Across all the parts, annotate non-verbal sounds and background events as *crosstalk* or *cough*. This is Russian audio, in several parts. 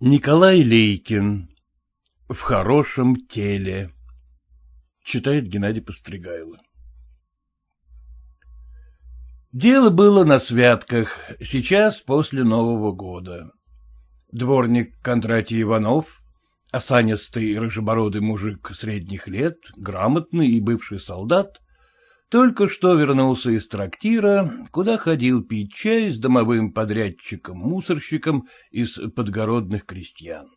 Николай Лейкин. В хорошем теле. Читает Геннадий Постригайло. Дело было на святках, сейчас после Нового года. Дворник Кондратий Иванов, осанистый рыжебородый мужик средних лет, грамотный и бывший солдат, только что вернулся из трактира, куда ходил пить чай с домовым подрядчиком-мусорщиком из подгородных крестьян.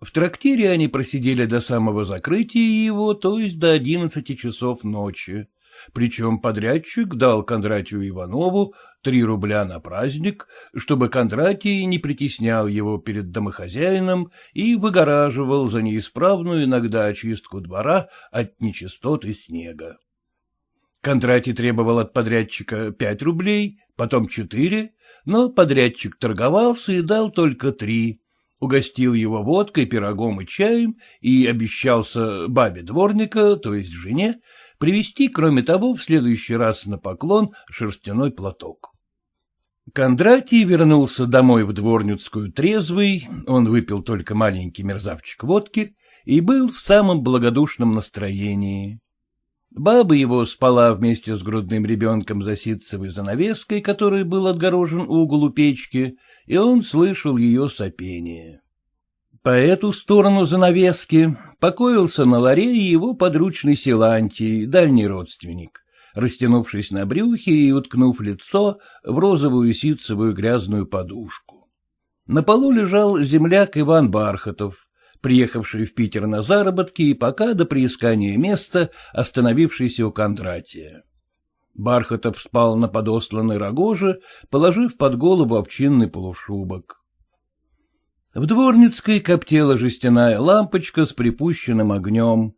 В трактире они просидели до самого закрытия его, то есть до одиннадцати часов ночи. Причем подрядчик дал Кондратию Иванову три рубля на праздник, чтобы Кондратий не притеснял его перед домохозяином и выгораживал за неисправную иногда очистку двора от нечистот и снега. Кондратий требовал от подрядчика пять рублей, потом четыре, но подрядчик торговался и дал только три, угостил его водкой, пирогом и чаем и обещался бабе дворника, то есть жене, привезти, кроме того, в следующий раз на поклон шерстяной платок. Кондратий вернулся домой в Дворницкую трезвый, он выпил только маленький мерзавчик водки и был в самом благодушном настроении. Баба его спала вместе с грудным ребенком за ситцевой занавеской, который был отгорожен угол у печки, и он слышал ее сопение. По эту сторону занавески покоился на ларе его подручный Силантий, дальний родственник, растянувшись на брюхе и уткнув лицо в розовую ситцевую грязную подушку. На полу лежал земляк Иван Бархатов, приехавший в Питер на заработки и пока до приискания места, остановившийся у Кондратия. Бархатов спал на подосланной рогоже, положив под голову овчинный полушубок. В Дворницкой коптела жестяная лампочка с припущенным огнем.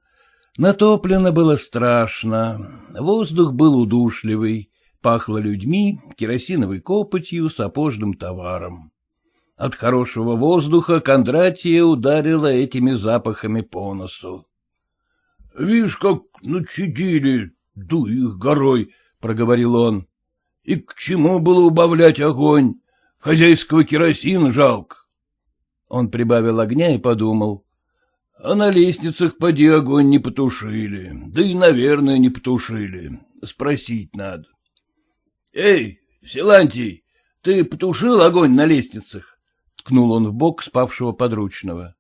Натоплено было страшно, воздух был удушливый, пахло людьми, керосиновой копотью, сапожным товаром. От хорошего воздуха Кондратия ударила этими запахами по носу. — Вишь, как начудили, дуй их горой, — проговорил он. — И к чему было убавлять огонь? Хозяйского керосина жалко. Он прибавил огня и подумал. А на лестницах поди огонь не потушили, да и, наверное, не потушили. Спросить надо. — Эй, Силантий, ты потушил огонь на лестницах? Ткнул он в бок спавшего подручного.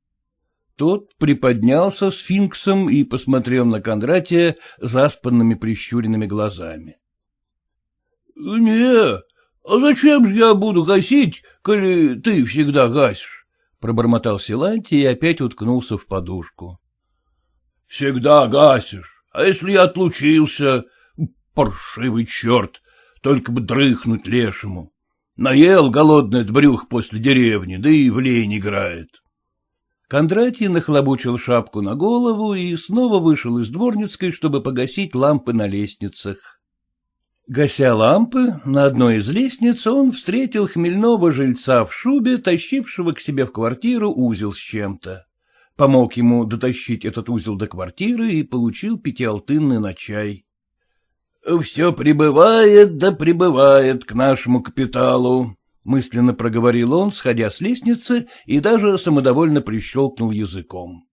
Тот приподнялся сфинксом и посмотрел на Кондратия заспанными прищуренными глазами. — Не, а зачем же я буду гасить, коли ты всегда гасишь? — пробормотал Силантий и опять уткнулся в подушку. — Всегда гасишь, а если я отлучился, паршивый черт, только бы дрыхнуть лешему. Наел голодный брюх после деревни, да и в лень играет. Кондратий нахлобучил шапку на голову и снова вышел из дворницкой, чтобы погасить лампы на лестницах. Гася лампы, на одной из лестниц он встретил хмельного жильца в шубе, тащившего к себе в квартиру узел с чем-то. Помог ему дотащить этот узел до квартиры и получил пятиалтынный на чай все прибывает да прибывает к нашему капиталу, — мысленно проговорил он, сходя с лестницы, и даже самодовольно прищелкнул языком.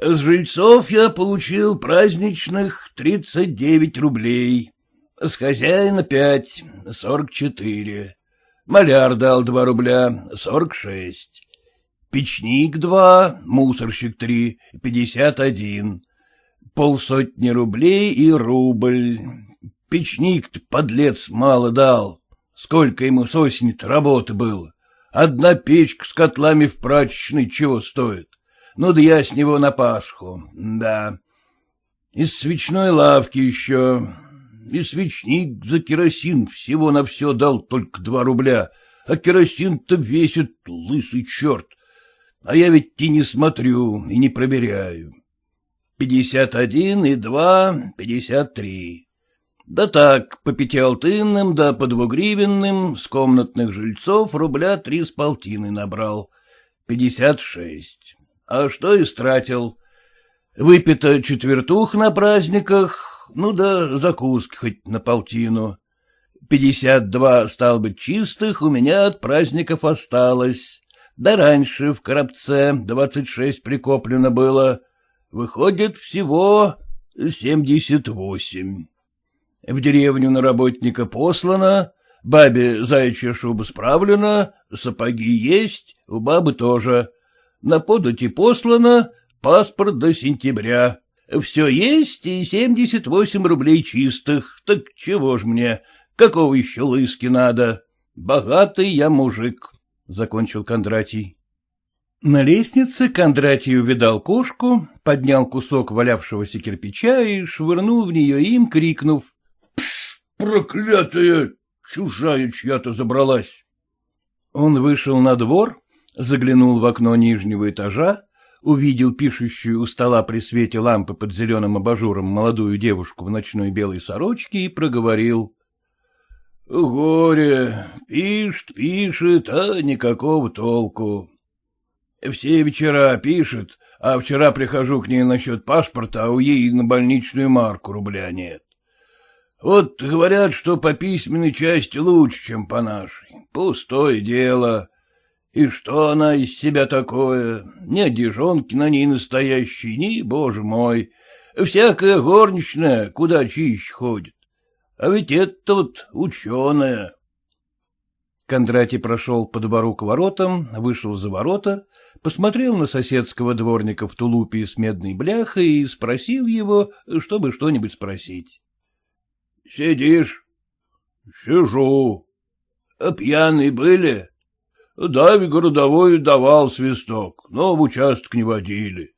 С жильцов я получил праздничных тридцать девять рублей, с хозяина пять, сорок четыре, маляр дал два рубля, сорок шесть, печник два, мусорщик три, пятьдесят один, полсотни рублей и рубль. Печник-то, подлец, мало дал. Сколько ему с работы было. Одна печка с котлами в прачечной чего стоит. Ну да я с него на Пасху, да. Из свечной лавки еще. И свечник за керосин всего на все дал только два рубля, а керосин-то весит лысый черт. А я ведь и не смотрю, и не проверяю пятьдесят один и два, пятьдесят три. Да так, по пятиалтынным да по двугривенным с комнатных жильцов рубля три с полтины набрал. Пятьдесят шесть. А что истратил? Выпито четвертух на праздниках, ну да закуски хоть на полтину. Пятьдесят два, стал быть, чистых у меня от праздников осталось. да раньше в коробце двадцать шесть прикоплено было. Выходит, всего семьдесят восемь. В деревню на работника послано, бабе заячья шуба справлена, сапоги есть, у бабы тоже. На подати послано, паспорт до сентября. Все есть и семьдесят восемь рублей чистых, так чего ж мне, какого еще лыски надо? Богатый я мужик, — закончил Кондратий. На лестнице Кондратий увидал кошку, поднял кусок валявшегося кирпича и швырнул в нее им, крикнув. — Пш, проклятая! Чужая чья-то забралась. Он вышел на двор, заглянул в окно нижнего этажа, увидел пишущую у стола при свете лампы под зеленым абажуром молодую девушку в ночной белой сорочке и проговорил. — Горе, пишет, пишет, а никакого толку. Все вечера пишет, а вчера прихожу к ней насчет паспорта, а у ей на больничную марку рубля нет. Вот говорят, что по письменной части лучше, чем по нашей. Пустое дело. И что она из себя такое? Ни одежонки на ней настоящей, ни, боже мой. Всякая горничная куда чище ходит. А ведь это вот ученая. Кондратий прошел по двору к воротам, вышел за ворота, посмотрел на соседского дворника в тулупе с медной бляхой и спросил его, чтобы что-нибудь спросить. — Сидишь? — Сижу. — А пьяные были? — Да, городовой давал свисток, но в участок не водили.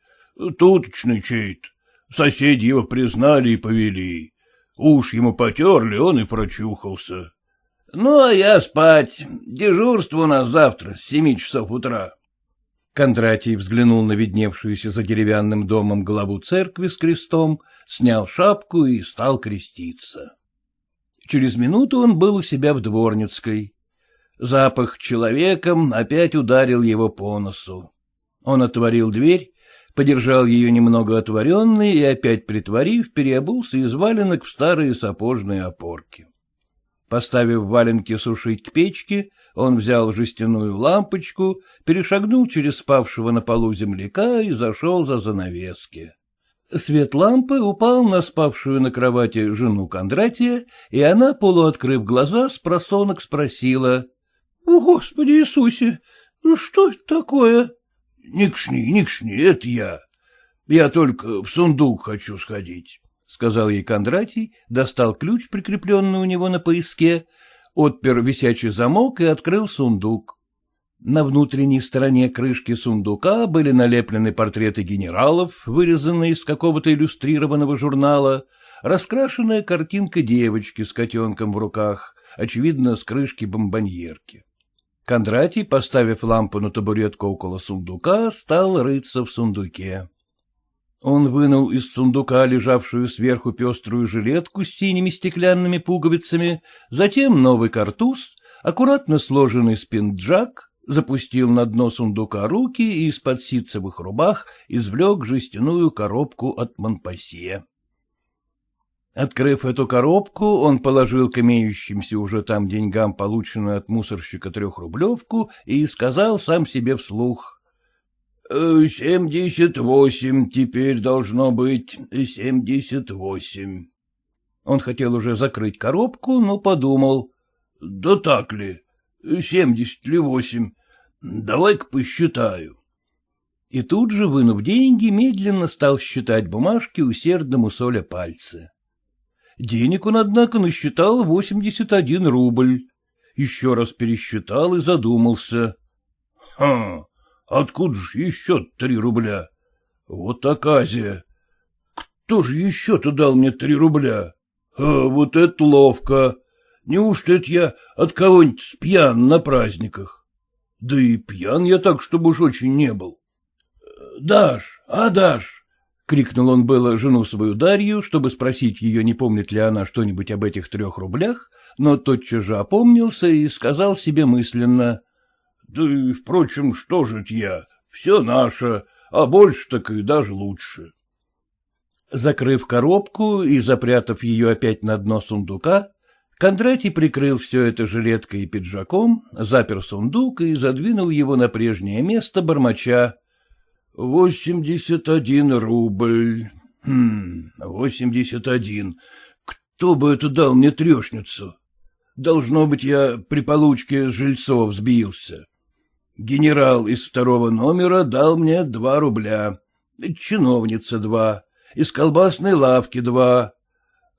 Туточный чей-то. Соседи его признали и повели. Уж ему потерли, он и прочухался. — Ну, а я спать. Дежурство у нас завтра с семи часов утра. Кондратий взглянул на видневшуюся за деревянным домом главу церкви с крестом, снял шапку и стал креститься. Через минуту он был у себя в Дворницкой. Запах человеком опять ударил его по носу. Он отворил дверь, подержал ее немного отворенной и, опять притворив, переобулся из валенок в старые сапожные опорки. Поставив валенки сушить к печке, он взял жестяную лампочку, перешагнул через спавшего на полу земляка и зашел за занавески. Свет лампы упал на спавшую на кровати жену Кондратия, и она, полуоткрыв глаза, с просонок спросила. — Господи Иисусе, что это такое? — Никшни, никшни, это я. Я только в сундук хочу сходить, — сказал ей Кондратий, достал ключ, прикрепленный у него на пояске, отпер висячий замок и открыл сундук. На внутренней стороне крышки сундука были налеплены портреты генералов, вырезанные из какого-то иллюстрированного журнала, раскрашенная картинка девочки с котенком в руках, очевидно, с крышки бомбоньерки. Кондратий, поставив лампу на табуретку около сундука, стал рыться в сундуке. Он вынул из сундука лежавшую сверху пеструю жилетку с синими стеклянными пуговицами, затем новый картуз, аккуратно сложенный спинджак, запустил на дно сундука руки и из-под ситцевых рубах извлек жестяную коробку от Монпассье. Открыв эту коробку, он положил к имеющимся уже там деньгам полученную от мусорщика трехрублевку и сказал сам себе вслух. «Э, — Семьдесят восемь теперь должно быть, семьдесят восемь. Он хотел уже закрыть коробку, но подумал. — Да так ли, семьдесят ли восемь, давай-ка посчитаю. И тут же, вынув деньги, медленно стал считать бумажки, усердно мусоля пальцы. Денег он, однако, насчитал восемьдесят один рубль. Еще раз пересчитал и задумался. — Ха, откуда же еще три рубля? Вот оказия. Кто же еще-то дал мне три рубля? А, вот это ловко. Неужто это я от кого-нибудь пьян на праздниках? Да и пьян я так, чтобы уж очень не был. — Даш, а Даш, — крикнул он было жену свою Дарью, чтобы спросить ее, не помнит ли она что-нибудь об этих трех рублях, но тотчас же опомнился и сказал себе мысленно. — Да и, впрочем, что же я? Все наше, а больше так и даже лучше. Закрыв коробку и запрятав ее опять на дно сундука, Кондратий прикрыл все это жилеткой и пиджаком, запер сундук и задвинул его на прежнее место бормоча. — Восемьдесят один рубль. Хм, восемьдесят один. Кто бы это дал мне трешницу? Должно быть, я при получке жильцов сбился. Генерал из второго номера дал мне два рубля, чиновница два, из колбасной лавки два,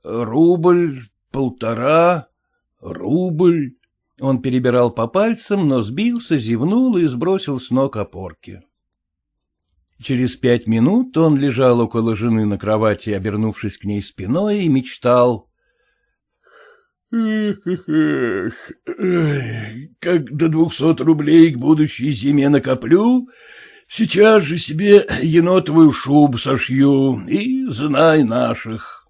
рубль, полтора, рубль. Он перебирал по пальцам, но сбился, зевнул и сбросил с ног опорки. Через пять минут он лежал около жены на кровати, обернувшись к ней спиной, и мечтал. Эх, как до двухсот рублей к будущей зиме накоплю, сейчас же себе енотовую шубу сошью и знай наших.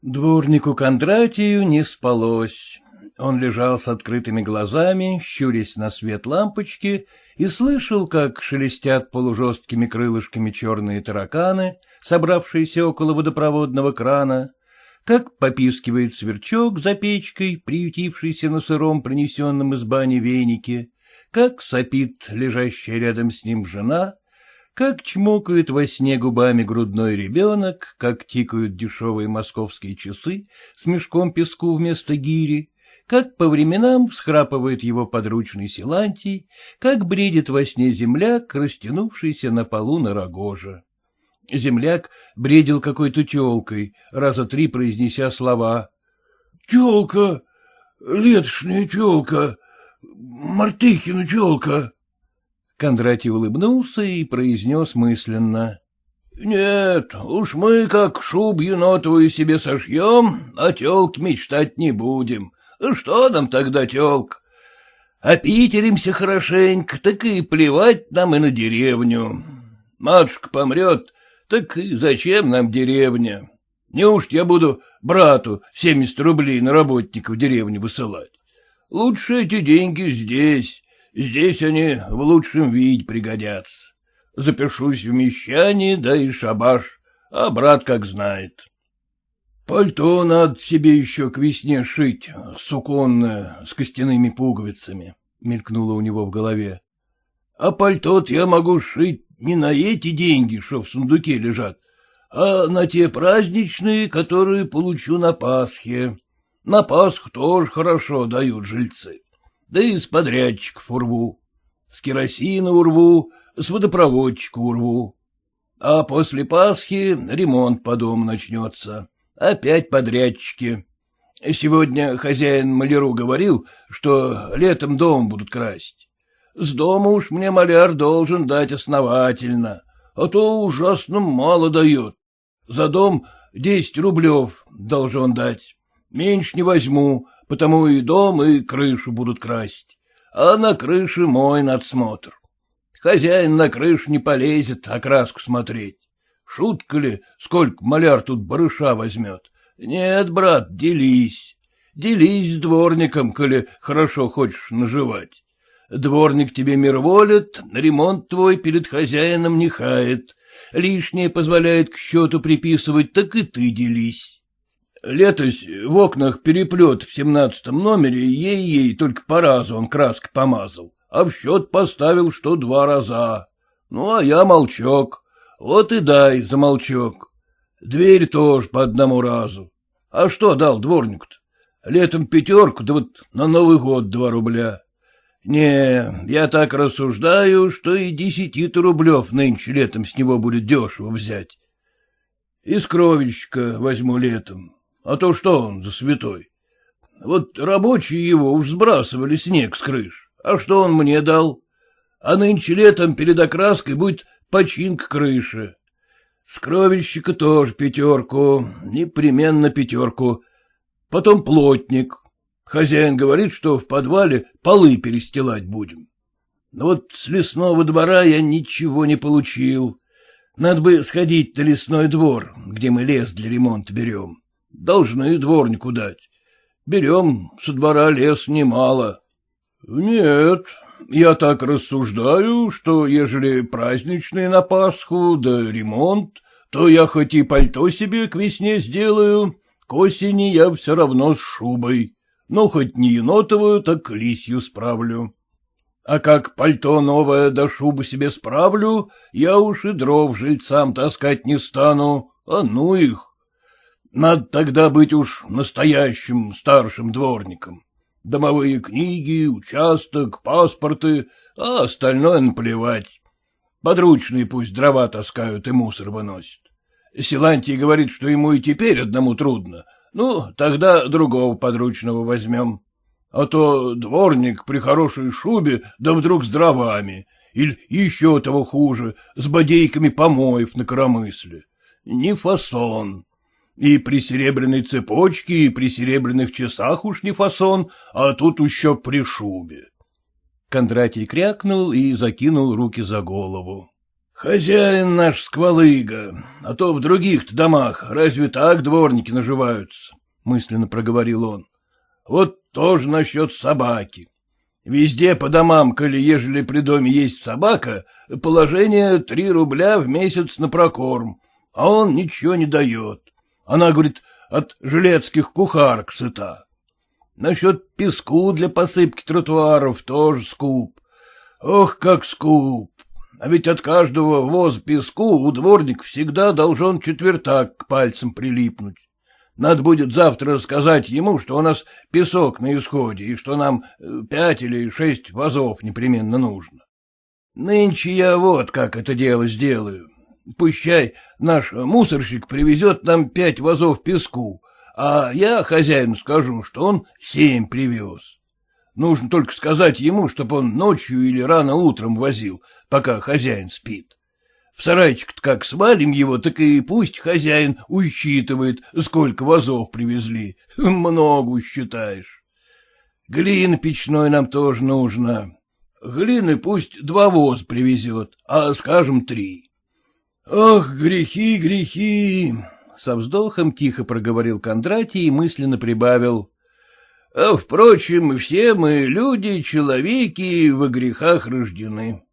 Дворнику Кондратию не спалось. Он лежал с открытыми глазами, щурясь на свет лампочки, и слышал, как шелестят полужесткими крылышками черные тараканы, собравшиеся около водопроводного крана, как попискивает сверчок за печкой, приютившийся на сыром, принесенном из бани венике, как сопит лежащая рядом с ним жена, как чмокает во сне губами грудной ребенок, как тикают дешевые московские часы с мешком песку вместо гири, как по временам всхрапывает его подручный Силантий, как бредит во сне земляк, растянувшийся на полу на рогоже. Земляк бредил какой-то телкой, раза три произнеся слова. — Телка, летошная телка, Мартыхина телка. Кондратий улыбнулся и произнес мысленно. — Нет, уж мы как шуб енотовую себе сошьем, о телке мечтать не будем. Что нам тогда телка? Опитеримся хорошенько, так и плевать нам и на деревню. Матушка помрет, так зачем нам деревня? Неужто я буду брату семьдесят рублей на работника в деревню высылать? Лучше эти деньги здесь. Здесь они в лучшем виде пригодятся. Запишусь в мещане, да и шабаш, а брат как знает. Пальто надо себе еще к весне шить, суконное, с костяными пуговицами, — мелькнуло у него в голове. А пальто я могу шить не на эти деньги, что в сундуке лежат, а на те праздничные, которые получу на Пасхе. На Пасху тоже хорошо дают жильцы. Да и с подрядчиков урву. С керосина урву, с водопроводчика урву. А после Пасхи ремонт по дому начнется. Опять подрядчики. Сегодня хозяин маляру говорил, что летом дом будут красить. С дома уж мне маляр должен дать основательно, а то ужасно мало дает. За дом десять рублев должен дать. Меньше не возьму, потому и дом, и крышу будут красить. А на крыше мой надсмотр. Хозяин на крышу не полезет окраску смотреть. Шутка ли, сколько маляр тут барыша возьмет? Нет, брат, делись. Делись с дворником, коли хорошо хочешь наживать. Дворник тебе мирволит, ремонт твой перед хозяином не хает. Лишнее позволяет к счету приписывать, так и ты делись. Летось в окнах переплет в семнадцатом номере, ей-ей, только по разу он краской помазал, а в счет поставил, что два раза. Ну, а я молчок. Вот и дай за молчок. Дверь тоже по одному разу. А что дал дворник-то? Летом пятерку, да вот на Новый год два рубля. Не, я так рассуждаю, что и десяти-то рублев нынче летом с него будет дешево взять. Из кровельщика возьму летом, а то что он за святой? Вот рабочие его уж сбрасывали снег с крыш, а что он мне дал? А нынче летом перед окраской будет починка крыши. С кровельщика тоже пятерку, непременно пятерку. Потом плотник, Хозяин говорит, что в подвале полы перестилать будем. Но вот с лесного двора я ничего не получил. Надо бы сходить на лесной двор, где мы лес для ремонта берем. Должны дворнику дать. Берем со двора лес немало. Нет, я так рассуждаю, что ежели праздничные на Пасху да ремонт, то я хоть и пальто себе к весне сделаю, к осени я все равно с шубой. Ну, хоть не енотовую, так лисью справлю. А как пальто новое да шубу себе справлю, я уж и дров жильцам таскать не стану, а ну их. Надо тогда быть уж настоящим старшим дворником. Домовые книги, участок, паспорты, а остальное наплевать. Подручные пусть дрова таскают и мусор выносят. Силантий говорит, что ему и теперь одному трудно. Ну, тогда другого подручного возьмем. А то дворник при хорошей шубе, да вдруг с дровами. Или еще того хуже, с бодейками помоев на коромысле. Не фасон. И при серебряной цепочке, и при серебряных часах уж не фасон, а тут еще при шубе. Кондратий крякнул и закинул руки за голову. — Хозяин наш сквалыга, а то в других домах разве так дворники наживаются? — мысленно проговорил он. — Вот тоже насчет собаки. Везде по домам, коли ежели при доме есть собака, положение три рубля в месяц на прокорм, а он ничего не дает. Она, говорит, от жилецких кухарок сыта. Насчет песку для посыпки тротуаров тоже скуп. Ох, как скуп! А ведь от каждого воз песку у дворник всегда должен четвертак к пальцам прилипнуть. Надо будет завтра сказать ему, что у нас песок на исходе, и что нам э, пять или шесть вазов непременно нужно. Нынче я вот как это дело сделаю. Пущай наш мусорщик привезет нам пять вазов песку, а я хозяину скажу, что он семь привез. Нужно только сказать ему, чтобы он ночью или рано утром возил, пока хозяин спит. В сарайчик-то как свалим его, так и пусть хозяин усчитывает, сколько вазов привезли. *laughs* Много считаешь. Глины печной нам тоже нужно. Глины пусть два воз привезет, а, скажем, три. «Ох, грехи, грехи!» — со вздохом тихо проговорил Кондратий и мысленно прибавил. «А, впрочем, все мы, люди, человеки, во грехах рождены».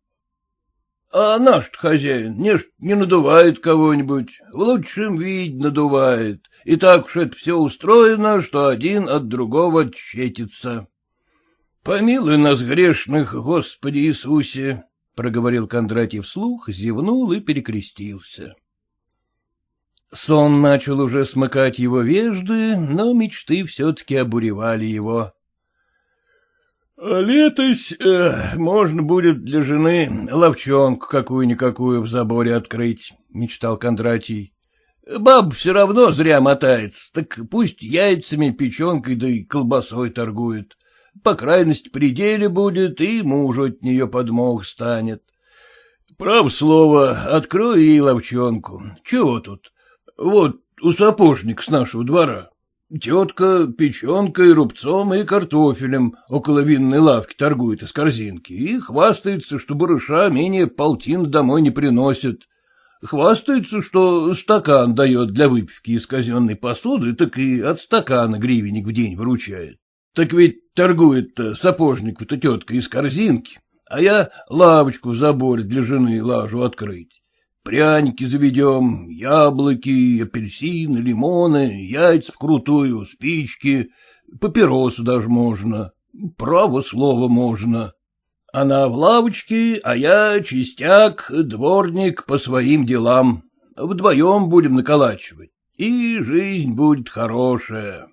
«А наш хозяин, не, не надувает кого-нибудь, в лучшем виде надувает, и так уж это все устроено, что один от другого отчетится. Помилуй нас, грешных, Господи Иисусе!» проговорил Кондратий вслух, зевнул и перекрестился. Сон начал уже смыкать его вежды, но мечты все-таки обуревали его. — А летось э, можно будет для жены ловчонку какую-никакую в заборе открыть, — мечтал Кондратий. — Баб все равно зря мотается, так пусть яйцами, печенкой да и колбасой торгует по крайности пределе будет, и мужу от нее подмог станет. Прав слово, открой ей ловчонку. Чего тут? Вот у сапожника с нашего двора. Тетка печенкой, рубцом и картофелем около винной лавки торгует из корзинки и хвастается, что барыша менее полтин домой не приносит. Хвастается, что стакан дает для выпивки из казенной посуды, так и от стакана гривенник в день выручает. Так ведь торгует-то сапожник-то тетка из корзинки, а я лавочку в заборе для жены лажу открыть. Пряники заведем, яблоки, апельсины, лимоны, яйца вкрутую, спички, папиросу даже можно, право слово можно. Она в лавочке, а я чистяк, дворник по своим делам. Вдвоем будем наколачивать, и жизнь будет хорошая.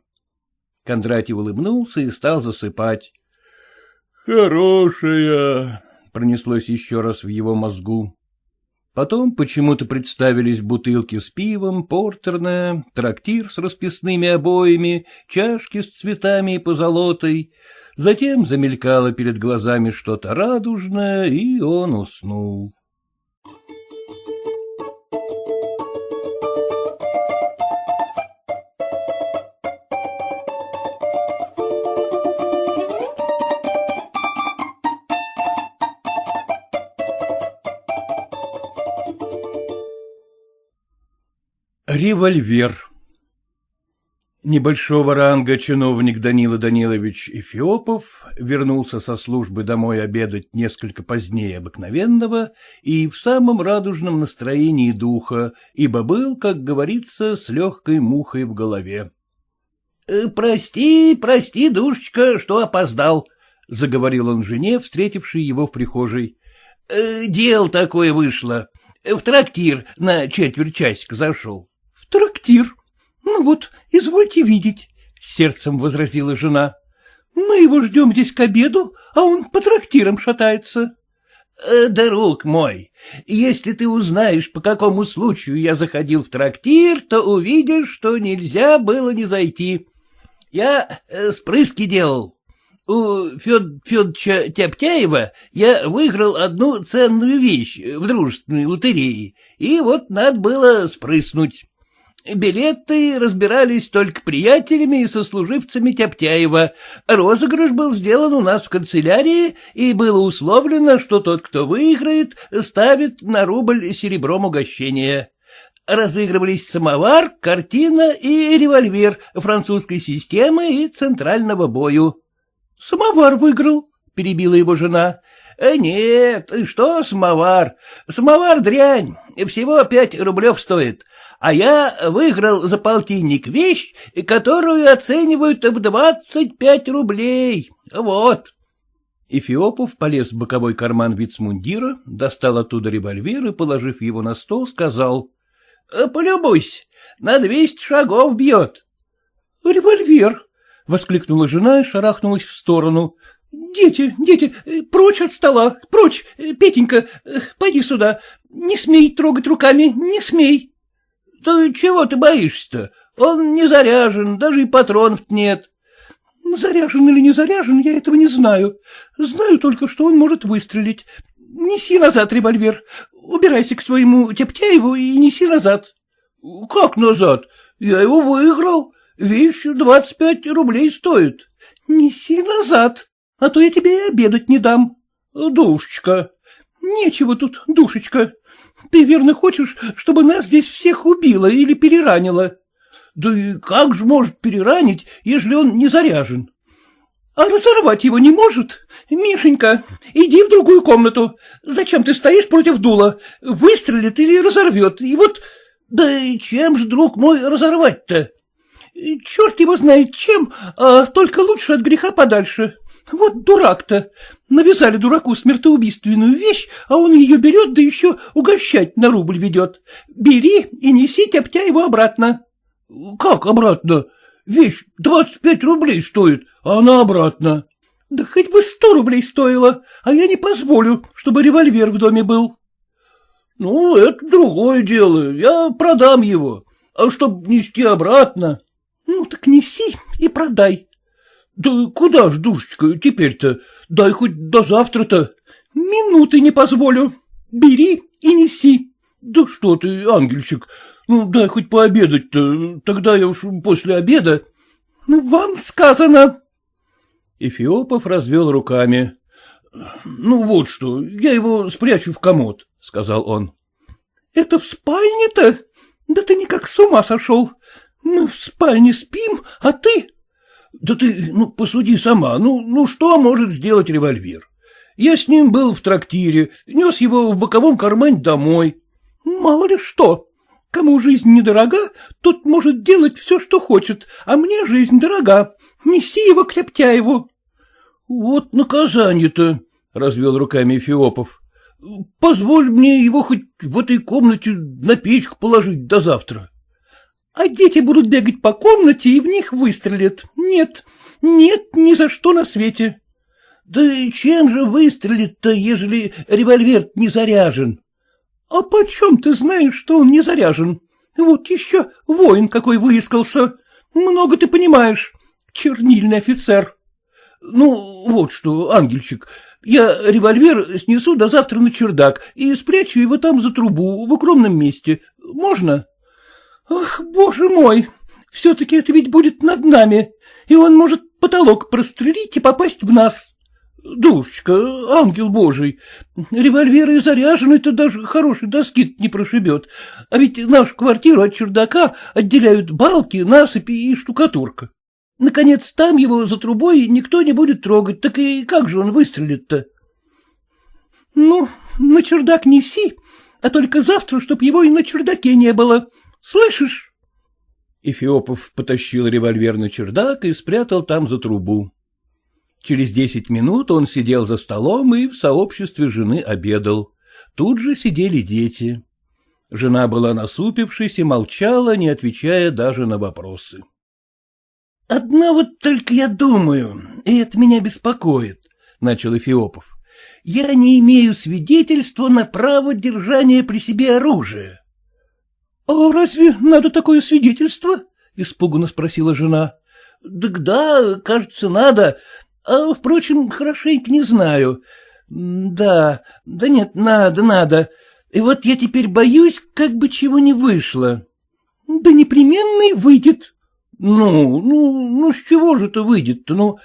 Кондратий улыбнулся и стал засыпать. — Хорошая, — пронеслось еще раз в его мозгу. Потом почему-то представились бутылки с пивом, портерная, трактир с расписными обоями, чашки с цветами и позолотой. Затем замелькало перед глазами что-то радужное, и он уснул. Револьвер Небольшого ранга чиновник Данила Данилович Эфиопов вернулся со службы домой обедать несколько позднее обыкновенного и в самом радужном настроении духа, ибо был, как говорится, с легкой мухой в голове. — Прости, прости, душечка, что опоздал, — заговорил он жене, встретившей его в прихожей. — Дел такое вышло. В трактир на четверть часика зашел. — трактир? Ну вот, извольте видеть, — сердцем возразила жена. — Мы его ждем здесь к обеду, а он по трактирам шатается. — Друг мой, если ты узнаешь, по какому случаю я заходил в трактир, то увидишь, что нельзя было не зайти. Я э, спрыски делал. У Фед Федча Тяптяева я выиграл одну ценную вещь в дружественной лотерее, и вот надо было спрыснуть. Билеты разбирались только приятелями и сослуживцами Тяптяева. Розыгрыш был сделан у нас в канцелярии, и было условлено, что тот, кто выиграет, ставит на рубль серебром угощения. Разыгрывались самовар, картина и револьвер французской системы и центрального бою. — Самовар выиграл, — перебила его жена. «Э, — Нет, что самовар? Самовар дрянь, всего пять рублев стоит, а я выиграл за полтинник вещь, которую оценивают в двадцать пять рублей. Вот. Эфиопов полез в боковой карман вицмундира, достал оттуда револьвер и, положив его на стол, сказал. «Э, — Полюбуйся, на двести шагов бьет. — Револьвер! — воскликнула жена и шарахнулась в сторону. — Дети, дети, э, прочь от стола, прочь, э, Петенька, пойди сюда, не смей трогать руками, не смей. — Да чего ты боишься-то? Он не заряжен, даже и патронов нет. — Заряжен или не заряжен, я этого не знаю. Знаю только, что он может выстрелить. Неси назад револьвер. Убирайся к своему Тептяеву и неси назад. — Как назад? Я его выиграл. Вещь двадцать пять рублей стоит. — Неси назад, а то я тебе и обедать не дам. — Душечка. — Нечего тут, душечка. Ты верно хочешь, чтобы нас здесь всех убило или переранило? Да и как же может переранить, если он не заряжен? А разорвать его не может? Мишенька, иди в другую комнату. Зачем ты стоишь против дула? Выстрелит или разорвет, и вот... Да чем же, друг мой, разорвать-то? Черт его знает чем, а только лучше от греха подальше. Вот дурак-то. Навязали дураку смертоубийственную вещь, а он ее берет, да еще угощать на рубль ведет. Бери и неси тяптя его обратно. — Как обратно? Вещь двадцать пять рублей стоит, а она обратно. — Да хоть бы сто рублей стоило, а я не позволю, чтобы револьвер в доме был. — Ну, это другое дело, я продам его. А чтоб нести обратно... — Ну, так неси и продай. — Да куда ж, душечка, теперь-то? Дай хоть до завтра-то. — Минуты не позволю. Бери и неси. — Да что ты, ангельчик, ну дай хоть пообедать-то, тогда я уж после обеда. — Ну, вам сказано. Эфиопов развел руками. — Ну вот что, я его спрячу в комод, — сказал он. — Это в спальне-то? Да ты никак с ума сошел. Мы в спальне спим, а ты... Да ты, ну, посуди сама, ну, ну что может сделать револьвер? Я с ним был в трактире, нес его в боковом кармане домой. Мало ли что. Кому жизнь недорога, тот может делать все, что хочет, а мне жизнь дорога. Неси его к Лептяеву. — Вот наказание-то, — развел руками Феопов. — Позволь мне его хоть в этой комнате на печку положить до завтра. А дети будут бегать по комнате и в них выстрелят. Нет, нет, ни за что на свете. Да чем же выстрелит-то, ежели револьвер не заряжен? А почем ты знаешь, что он не заряжен? Вот еще воин какой выискался. Много ты понимаешь, чернильный офицер. Ну, вот что, ангельчик, я револьвер снесу до завтра на чердак и спрячу его там за трубу в укромном месте. Можно? — Ах, боже мой! Все-таки это ведь будет над нами, и он может потолок прострелить и попасть в нас. Душечка, ангел божий, револьверы заряжены-то даже хорошей доски не прошибет, а ведь нашу квартиру от чердака отделяют балки, насыпи и штукатурка. Наконец, там его за трубой никто не будет трогать, так и как же он выстрелит-то? Ну, на чердак неси, а только завтра, чтоб его и на чердаке не было, Слышишь? Эфиопов потащил револьвер на чердак и спрятал там за трубу. Через десять минут он сидел за столом и в сообществе жены обедал. Тут же сидели дети. Жена была насупившись и молчала, не отвечая даже на вопросы. — Одно вот только я думаю, и это меня беспокоит, — начал Эфиопов. — Я не имею свидетельства на право держания при себе оружия. — А разве надо такое свидетельство? — испуганно спросила жена. — Так да, кажется, надо. А, впрочем, хорошенько не знаю. Да, да нет, надо, надо. И вот я теперь боюсь, как бы чего не вышло. Да непременно и выйдет. Ну, ну, ну, с чего же это выйдет-то? Ну,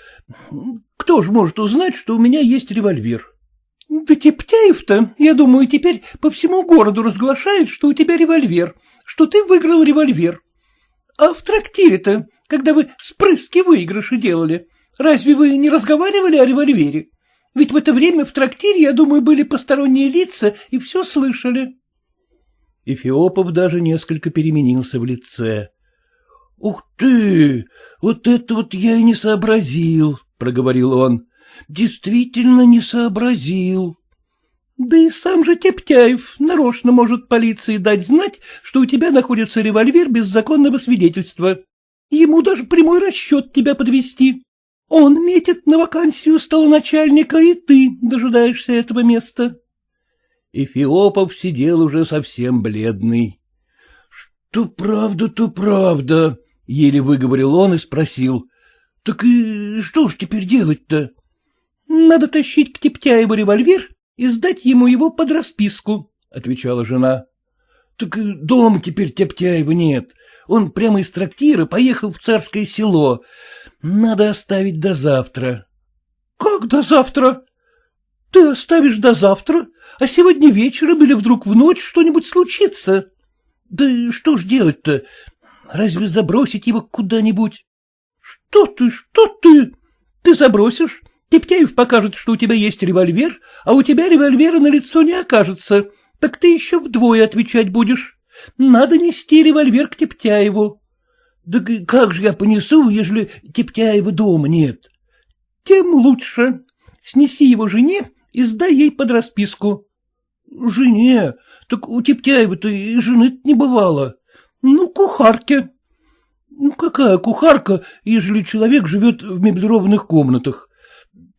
кто же может узнать, что у меня есть револьвер? Да Тептяев-то, я думаю, теперь по всему городу разглашает, что у тебя револьвер, что ты выиграл револьвер. А в трактире-то, когда вы спрыски выигрыши делали, разве вы не разговаривали о револьвере? Ведь в это время в трактире, я думаю, были посторонние лица и все слышали. Эфиопов даже несколько переменился в лице. — Ух ты! Вот это вот я и не сообразил, — проговорил он. — Действительно не сообразил. Да и сам же Тептяев нарочно может полиции дать знать, что у тебя находится револьвер без законного свидетельства. Ему даже прямой расчет тебя подвести. Он метит на вакансию столоначальника, и ты дожидаешься этого места. Эфиопов сидел уже совсем бледный. — Что правда, то правда, — еле выговорил он и спросил. — Так и что ж теперь делать-то? — Надо тащить к Тептяеву револьвер и сдать ему его под расписку, — отвечала жена. — Так дома теперь Тептяева нет. Он прямо из трактира поехал в царское село. Надо оставить до завтра. — Как до завтра? Ты оставишь до завтра, а сегодня вечером или вдруг в ночь что-нибудь случится. Да что ж делать-то? Разве забросить его куда-нибудь? Что ты, что ты? Ты забросишь, Тептяев покажет, что у тебя есть револьвер, а у тебя револьвера на лицо не окажется, так ты еще вдвое отвечать будешь. Надо нести револьвер к Тептяеву. Да как же я понесу, ежели Тептяева дома нет? Тем лучше. Снеси его жене и сдай ей под расписку. Жене? Так у Тептяева-то и жены не бывало. Ну, кухарке. Ну, какая кухарка, ежели человек живет в меблированных комнатах?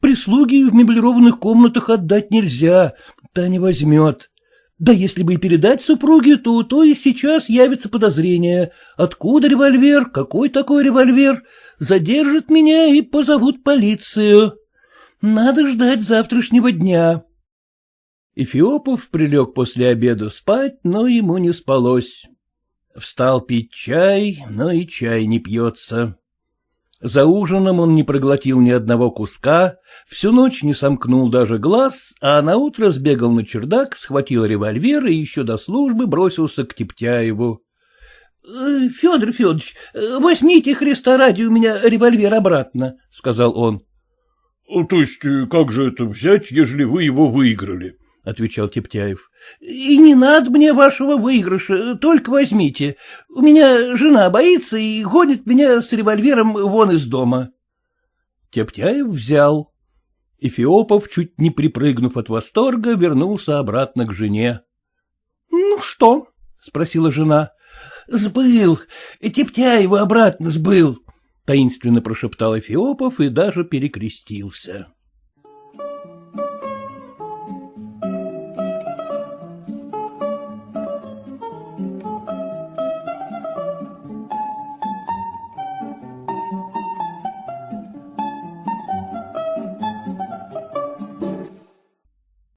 Прислуги в меблированных комнатах отдать нельзя, та не возьмет. Да если бы и передать супруге, то то и сейчас явится подозрение. Откуда револьвер, какой такой револьвер? Задержат меня и позовут полицию. Надо ждать завтрашнего дня. Эфиопов прилег после обеда спать, но ему не спалось. Встал пить чай, но и чай не пьется. За ужином он не проглотил ни одного куска, всю ночь не сомкнул даже глаз, а наутро сбегал на чердак, схватил револьвер и еще до службы бросился к Тептяеву. «Э, — Федор Федорович, э, возьмите Христа ради у меня револьвер обратно, — сказал он. — То есть э, как же это взять, ежели вы его выиграли? — отвечал Тептяев. — И не надо мне вашего выигрыша, только возьмите. У меня жена боится и гонит меня с револьвером вон из дома. Тептяев взял. Эфиопов, чуть не припрыгнув от восторга, вернулся обратно к жене. — Ну что? — спросила жена. — Сбыл. Тептяева обратно сбыл, — таинственно прошептал Эфиопов и даже перекрестился.